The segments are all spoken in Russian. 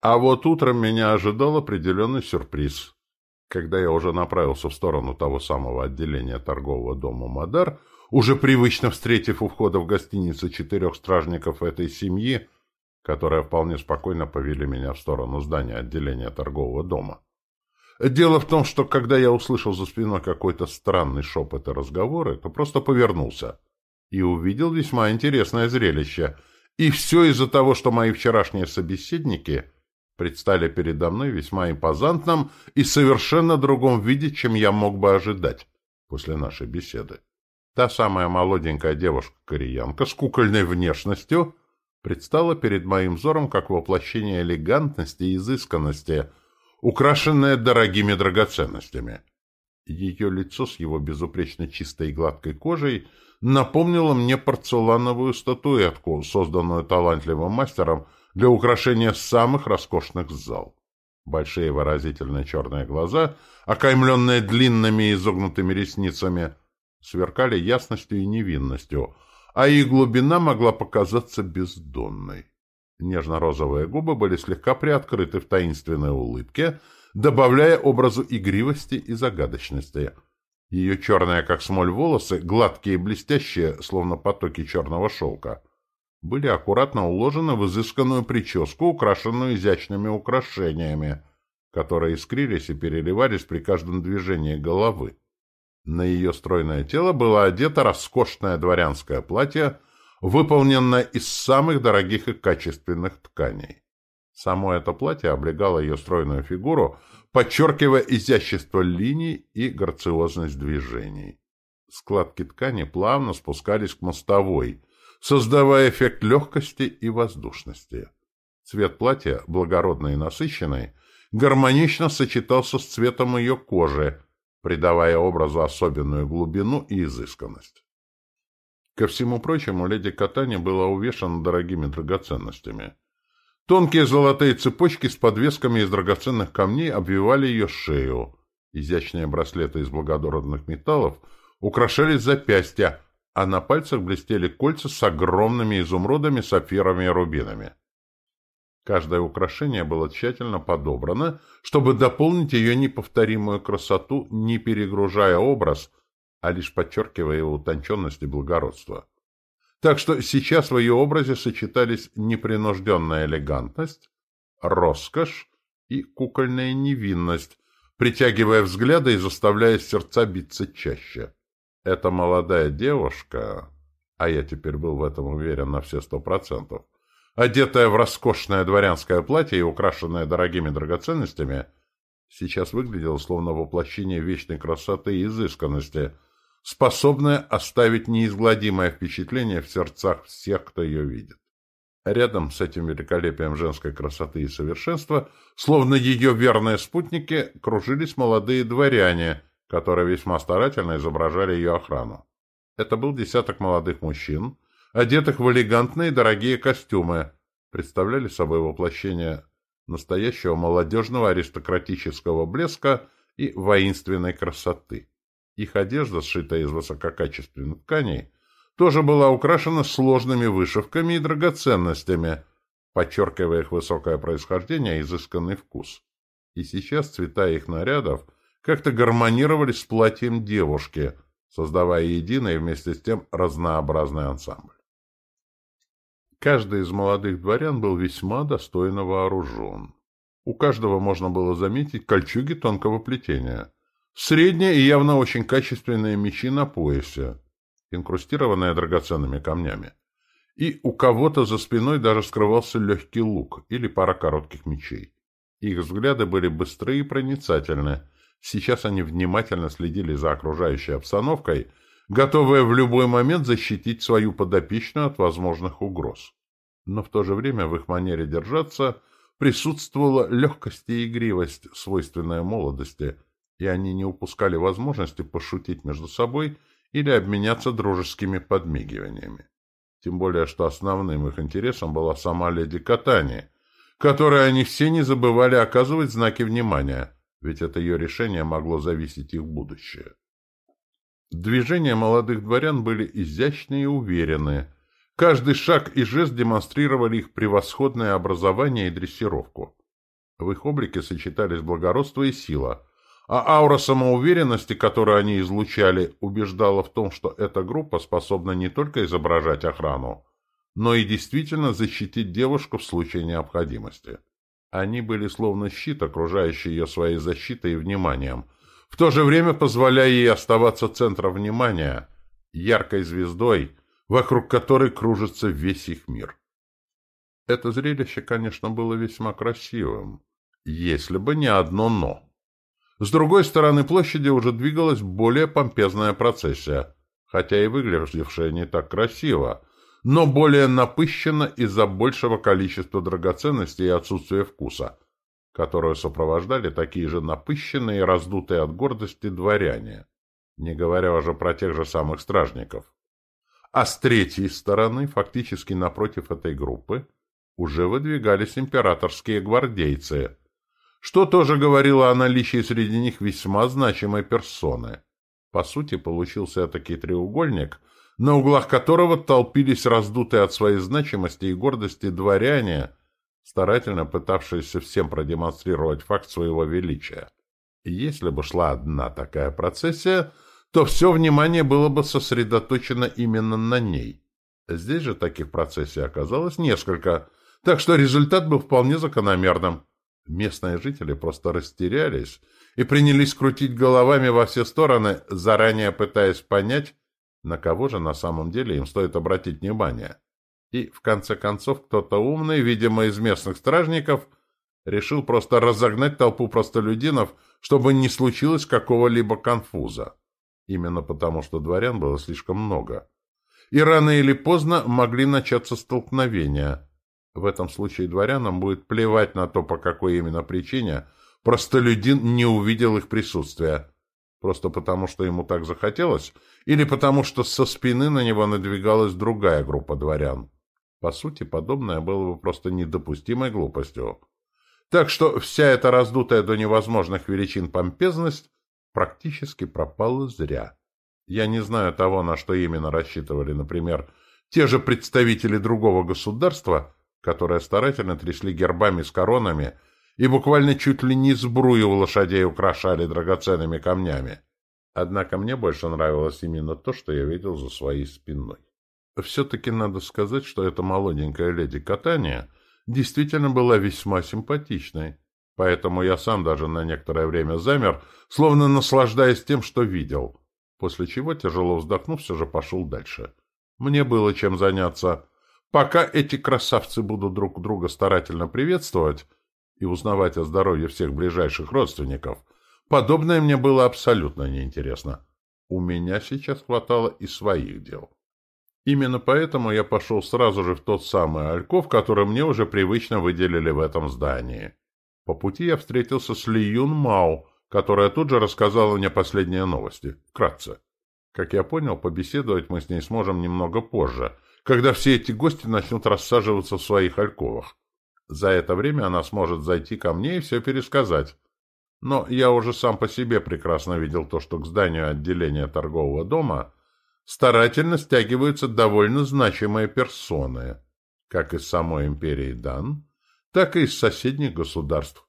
А вот утром меня ожидал определенный сюрприз. Когда я уже направился в сторону того самого отделения торгового дома «Мадар», уже привычно встретив у входа в гостиницу четырех стражников этой семьи, которые вполне спокойно повели меня в сторону здания отделения торгового дома. Дело в том, что когда я услышал за спиной какой-то странный шепот и разговоры, то просто повернулся и увидел весьма интересное зрелище. И все из-за того, что мои вчерашние собеседники предстали передо мной весьма импозантном и совершенно другом виде, чем я мог бы ожидать после нашей беседы. Та самая молоденькая девушка-кореянка с кукольной внешностью предстала перед моим взором как воплощение элегантности и изысканности, украшенное дорогими драгоценностями. Ее лицо с его безупречно чистой и гладкой кожей напомнило мне порцелановую статуэтку, созданную талантливым мастером для украшения самых роскошных зал. Большие выразительные черные глаза, окаймленные длинными изогнутыми ресницами, сверкали ясностью и невинностью, а их глубина могла показаться бездонной. Нежно-розовые губы были слегка приоткрыты в таинственной улыбке, добавляя образу игривости и загадочности. Ее черные, как смоль, волосы, гладкие и блестящие, словно потоки черного шелка, были аккуратно уложены в изысканную прическу, украшенную изящными украшениями, которые искрились и переливались при каждом движении головы. На ее стройное тело было одето роскошное дворянское платье, выполненное из самых дорогих и качественных тканей. Само это платье облегало ее стройную фигуру, подчеркивая изящество линий и грациозность движений. Складки ткани плавно спускались к мостовой, создавая эффект легкости и воздушности. Цвет платья, благородный и насыщенный, гармонично сочетался с цветом ее кожи, придавая образу особенную глубину и изысканность. Ко всему прочему, леди Катани была увешана дорогими драгоценностями. Тонкие золотые цепочки с подвесками из драгоценных камней обвивали ее шею. Изящные браслеты из благородных металлов украшали запястья, а на пальцах блестели кольца с огромными изумрудами, сапфирами и рубинами. Каждое украшение было тщательно подобрано, чтобы дополнить ее неповторимую красоту, не перегружая образ, а лишь подчеркивая его утонченность и благородство. Так что сейчас в ее образе сочетались непринужденная элегантность, роскошь и кукольная невинность, притягивая взгляды и заставляя сердца биться чаще. Эта молодая девушка, а я теперь был в этом уверен на все сто процентов, одетая в роскошное дворянское платье и украшенная дорогими драгоценностями, сейчас выглядела словно воплощение вечной красоты и изысканности, способная оставить неизгладимое впечатление в сердцах всех, кто ее видит. Рядом с этим великолепием женской красоты и совершенства, словно ее верные спутники, кружились молодые дворяне, которые весьма старательно изображали ее охрану. Это был десяток молодых мужчин, одетых в элегантные дорогие костюмы, представляли собой воплощение настоящего молодежного аристократического блеска и воинственной красоты. Их одежда, сшитая из высококачественных тканей, тоже была украшена сложными вышивками и драгоценностями, подчеркивая их высокое происхождение и изысканный вкус. И сейчас цвета их нарядов как-то гармонировали с платьем девушки, создавая единый и вместе с тем разнообразный ансамбль. Каждый из молодых дворян был весьма достойно вооружен. У каждого можно было заметить кольчуги тонкого плетения. Средние и явно очень качественные мечи на поясе, инкрустированные драгоценными камнями. И у кого-то за спиной даже скрывался легкий лук или пара коротких мечей. Их взгляды были быстрые и проницательны. Сейчас они внимательно следили за окружающей обстановкой – готовая в любой момент защитить свою подопечную от возможных угроз. Но в то же время в их манере держаться присутствовала легкость и игривость, свойственная молодости, и они не упускали возможности пошутить между собой или обменяться дружескими подмигиваниями. Тем более, что основным их интересом была сама леди Катани, которой они все не забывали оказывать знаки внимания, ведь это ее решение могло зависеть их будущее. Движения молодых дворян были изящные и уверенные. Каждый шаг и жест демонстрировали их превосходное образование и дрессировку. В их облике сочетались благородство и сила, а аура самоуверенности, которую они излучали, убеждала в том, что эта группа способна не только изображать охрану, но и действительно защитить девушку в случае необходимости. Они были словно щит, окружающий ее своей защитой и вниманием, в то же время позволяя ей оставаться центром внимания, яркой звездой, вокруг которой кружится весь их мир. Это зрелище, конечно, было весьма красивым, если бы не одно «но». С другой стороны площади уже двигалась более помпезная процессия, хотя и выглядевшая не так красиво, но более напыщенно из-за большего количества драгоценностей и отсутствия вкуса, которую сопровождали такие же напыщенные и раздутые от гордости дворяне, не говоря уже про тех же самых стражников. А с третьей стороны, фактически напротив этой группы, уже выдвигались императорские гвардейцы, что тоже говорило о наличии среди них весьма значимой персоны. По сути, получился таки треугольник, на углах которого толпились раздутые от своей значимости и гордости дворяне, старательно пытавшиеся всем продемонстрировать факт своего величия. Если бы шла одна такая процессия, то все внимание было бы сосредоточено именно на ней. Здесь же таких процессий оказалось несколько, так что результат был вполне закономерным. Местные жители просто растерялись и принялись крутить головами во все стороны, заранее пытаясь понять, на кого же на самом деле им стоит обратить внимание. И, в конце концов, кто-то умный, видимо, из местных стражников, решил просто разогнать толпу простолюдинов, чтобы не случилось какого-либо конфуза. Именно потому, что дворян было слишком много. И рано или поздно могли начаться столкновения – в этом случае дворянам будет плевать на то, по какой именно причине простолюдин не увидел их присутствия. Просто потому, что ему так захотелось, или потому, что со спины на него надвигалась другая группа дворян. По сути, подобное было бы просто недопустимой глупостью. Так что вся эта раздутая до невозможных величин помпезность практически пропала зря. Я не знаю того, на что именно рассчитывали, например, те же представители другого государства, которые старательно трясли гербами с коронами и буквально чуть ли не сбрую лошадей украшали драгоценными камнями. Однако мне больше нравилось именно то, что я видел за своей спиной. Все-таки надо сказать, что эта молоденькая леди катания действительно была весьма симпатичной, поэтому я сам даже на некоторое время замер, словно наслаждаясь тем, что видел, после чего, тяжело вздохнув, все же пошел дальше. Мне было чем заняться — Пока эти красавцы будут друг друга старательно приветствовать и узнавать о здоровье всех ближайших родственников, подобное мне было абсолютно неинтересно. У меня сейчас хватало и своих дел. Именно поэтому я пошел сразу же в тот самый Альков, который мне уже привычно выделили в этом здании. По пути я встретился с Ли Юн Мао, которая тут же рассказала мне последние новости. Вкратце. Как я понял, побеседовать мы с ней сможем немного позже — когда все эти гости начнут рассаживаться в своих альковах. За это время она сможет зайти ко мне и все пересказать. Но я уже сам по себе прекрасно видел то, что к зданию отделения торгового дома старательно стягиваются довольно значимые персоны, как из самой империи Дан, так и из соседних государств.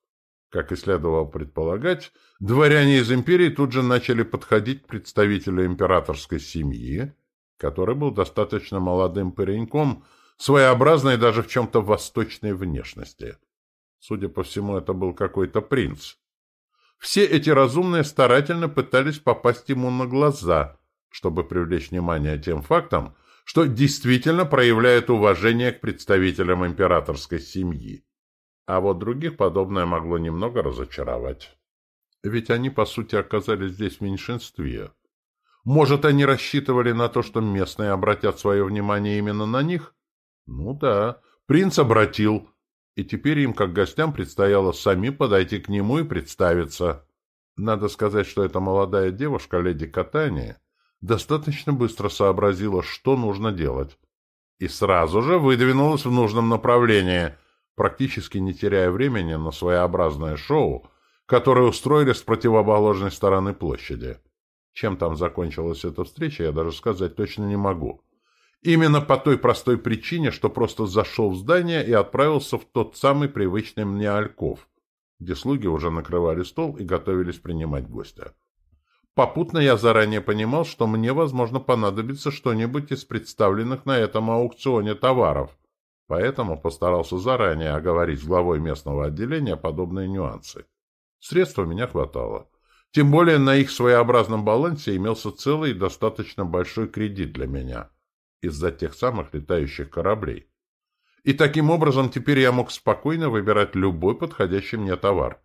Как и следовало предполагать, дворяне из империи тут же начали подходить к представителю императорской семьи, который был достаточно молодым пареньком, своеобразной даже в чем-то восточной внешности. Судя по всему, это был какой-то принц. Все эти разумные старательно пытались попасть ему на глаза, чтобы привлечь внимание тем фактом, что действительно проявляет уважение к представителям императорской семьи. А вот других подобное могло немного разочаровать. Ведь они, по сути, оказались здесь в меньшинстве. Может, они рассчитывали на то, что местные обратят свое внимание именно на них? Ну да, принц обратил, и теперь им, как гостям, предстояло сами подойти к нему и представиться. Надо сказать, что эта молодая девушка, леди Катания, достаточно быстро сообразила, что нужно делать. И сразу же выдвинулась в нужном направлении, практически не теряя времени на своеобразное шоу, которое устроили с противоположной стороны площади. Чем там закончилась эта встреча, я даже сказать точно не могу. Именно по той простой причине, что просто зашел в здание и отправился в тот самый привычный мне Альков. где слуги уже накрывали стол и готовились принимать гостя. Попутно я заранее понимал, что мне, возможно, понадобится что-нибудь из представленных на этом аукционе товаров, поэтому постарался заранее оговорить с главой местного отделения подобные нюансы. Средств у меня хватало. Тем более на их своеобразном балансе имелся целый и достаточно большой кредит для меня из-за тех самых летающих кораблей. И таким образом теперь я мог спокойно выбирать любой подходящий мне товар,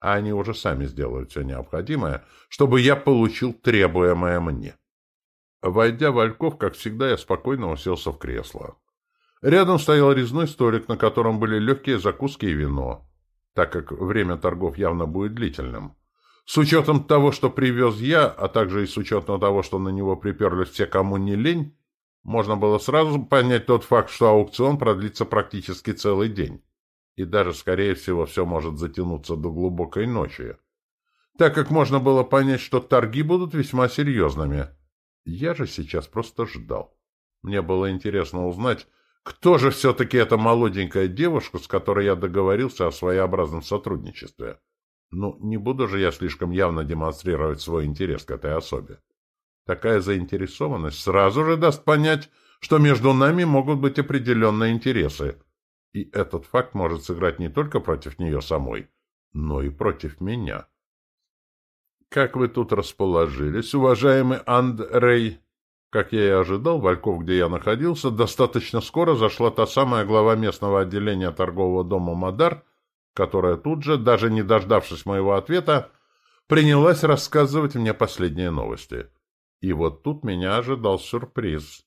а они уже сами сделают все необходимое, чтобы я получил требуемое мне. Войдя в Ольков, как всегда, я спокойно уселся в кресло. Рядом стоял резной столик, на котором были легкие закуски и вино, так как время торгов явно будет длительным. С учетом того, что привез я, а также и с учетом того, что на него приперлись все, кому не лень, можно было сразу понять тот факт, что аукцион продлится практически целый день. И даже, скорее всего, все может затянуться до глубокой ночи. Так как можно было понять, что торги будут весьма серьезными. Я же сейчас просто ждал. Мне было интересно узнать, кто же все-таки эта молоденькая девушка, с которой я договорился о своеобразном сотрудничестве. Ну, не буду же я слишком явно демонстрировать свой интерес к этой особе. Такая заинтересованность сразу же даст понять, что между нами могут быть определенные интересы. И этот факт может сыграть не только против нее самой, но и против меня. «Как вы тут расположились, уважаемый Андрей?» Как я и ожидал, Вальков, где я находился, достаточно скоро зашла та самая глава местного отделения торгового дома «Мадар», которая тут же, даже не дождавшись моего ответа, принялась рассказывать мне последние новости. И вот тут меня ожидал сюрприз.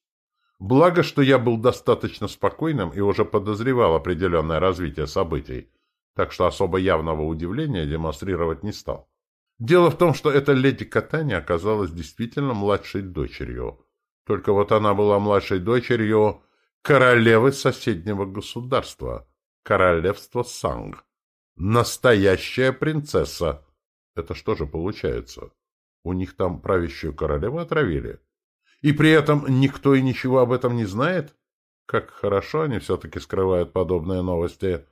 Благо, что я был достаточно спокойным и уже подозревал определенное развитие событий, так что особо явного удивления демонстрировать не стал. Дело в том, что эта леди Катани оказалась действительно младшей дочерью. Только вот она была младшей дочерью королевы соседнего государства, королевства Санг. Настоящая принцесса. Это что же получается? У них там правящую королеву отравили? И при этом никто и ничего об этом не знает? Как хорошо они все-таки скрывают подобные новости.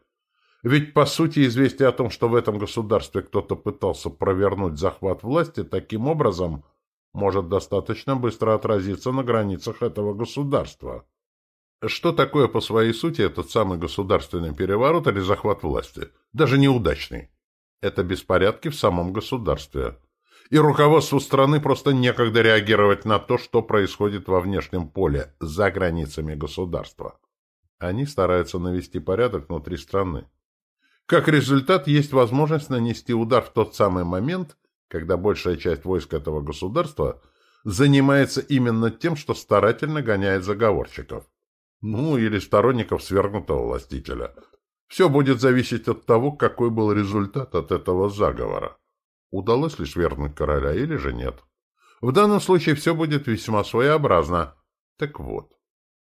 Ведь, по сути, известие о том, что в этом государстве кто-то пытался провернуть захват власти таким образом, может достаточно быстро отразиться на границах этого государства. Что такое по своей сути этот самый государственный переворот или захват власти? Даже неудачный. Это беспорядки в самом государстве. И руководству страны просто некогда реагировать на то, что происходит во внешнем поле, за границами государства. Они стараются навести порядок внутри страны. Как результат, есть возможность нанести удар в тот самый момент, когда большая часть войск этого государства занимается именно тем, что старательно гоняет заговорщиков. Ну, или сторонников свергнутого властителя. Все будет зависеть от того, какой был результат от этого заговора. Удалось ли свергнуть короля или же нет. В данном случае все будет весьма своеобразно. Так вот,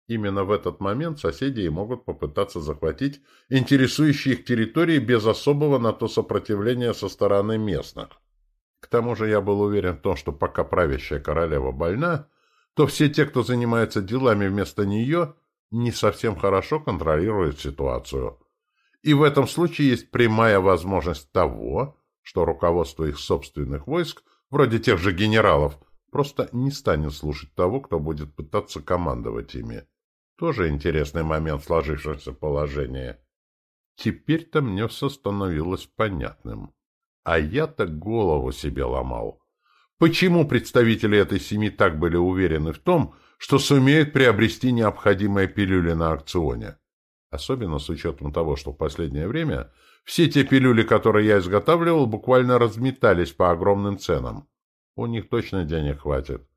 именно в этот момент соседи и могут попытаться захватить интересующие их территории без особого на то сопротивления со стороны местных. К тому же я был уверен в том, что пока правящая королева больна, то все те, кто занимается делами вместо нее – не совсем хорошо контролирует ситуацию. И в этом случае есть прямая возможность того, что руководство их собственных войск, вроде тех же генералов, просто не станет слушать того, кто будет пытаться командовать ими. Тоже интересный момент сложившегося положения. Теперь-то мне все становилось понятным. А я-то голову себе ломал. Почему представители этой семьи так были уверены в том, что сумеют приобрести необходимые пилюли на аукционе? Особенно с учетом того, что в последнее время все те пилюли, которые я изготавливал, буквально разметались по огромным ценам. У них точно денег хватит.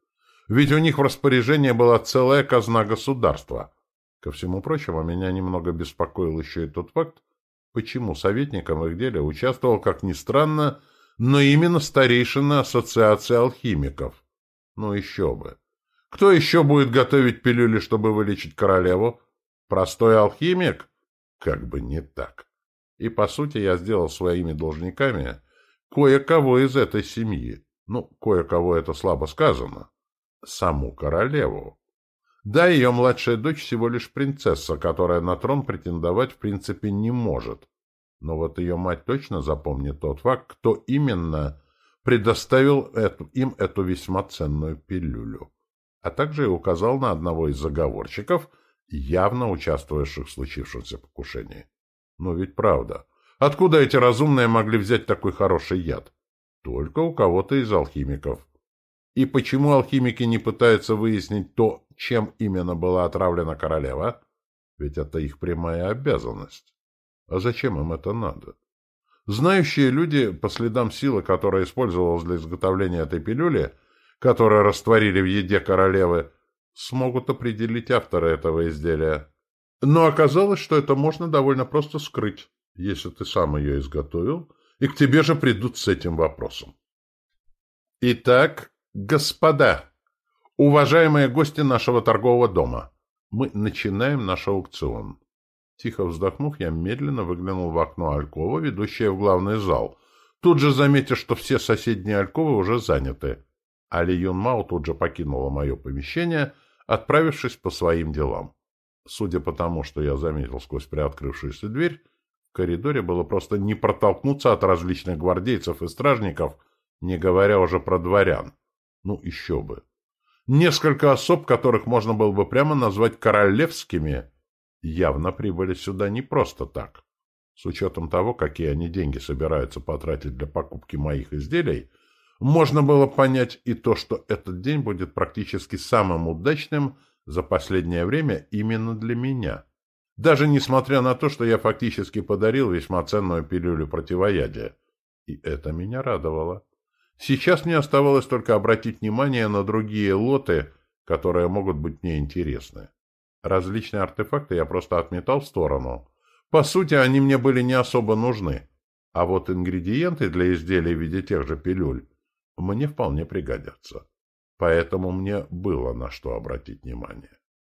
Ведь у них в распоряжении была целая казна государства. Ко всему прочему, меня немного беспокоил еще и тот факт, почему советником в их деле участвовал, как ни странно, но именно старейшина Ассоциации алхимиков. Ну еще бы. Кто еще будет готовить пилюли, чтобы вылечить королеву? Простой алхимик? Как бы не так. И, по сути, я сделал своими должниками кое-кого из этой семьи. Ну, кое-кого это слабо сказано. Саму королеву. Да, ее младшая дочь всего лишь принцесса, которая на трон претендовать в принципе не может. Но вот ее мать точно запомнит тот факт, кто именно предоставил эту, им эту весьма ценную пилюлю, а также и указал на одного из заговорщиков, явно участвовавших в случившемся покушении. Но ведь правда. Откуда эти разумные могли взять такой хороший яд? Только у кого-то из алхимиков. И почему алхимики не пытаются выяснить то, чем именно была отравлена королева? Ведь это их прямая обязанность. А зачем им это надо? Знающие люди, по следам силы, которая использовалась для изготовления этой пилюли, которую растворили в еде королевы, смогут определить автора этого изделия. Но оказалось, что это можно довольно просто скрыть, если ты сам ее изготовил, и к тебе же придут с этим вопросом. Итак, господа, уважаемые гости нашего торгового дома, мы начинаем наш аукцион. Тихо вздохнув, я медленно выглянул в окно Алькова, ведущее в главный зал. Тут же заметив, что все соседние Альковы уже заняты. Али Юн Мао тут же покинула мое помещение, отправившись по своим делам. Судя по тому, что я заметил сквозь приоткрывшуюся дверь, в коридоре было просто не протолкнуться от различных гвардейцев и стражников, не говоря уже про дворян. Ну, еще бы. Несколько особ, которых можно было бы прямо назвать королевскими, явно прибыли сюда не просто так. С учетом того, какие они деньги собираются потратить для покупки моих изделий, можно было понять и то, что этот день будет практически самым удачным за последнее время именно для меня. Даже несмотря на то, что я фактически подарил весьма ценную пилюлю противоядия. И это меня радовало. Сейчас мне оставалось только обратить внимание на другие лоты, которые могут быть мне интересны. Различные артефакты я просто отметал в сторону. По сути, они мне были не особо нужны. А вот ингредиенты для изделий в виде тех же пилюль мне вполне пригодятся. Поэтому мне было на что обратить внимание.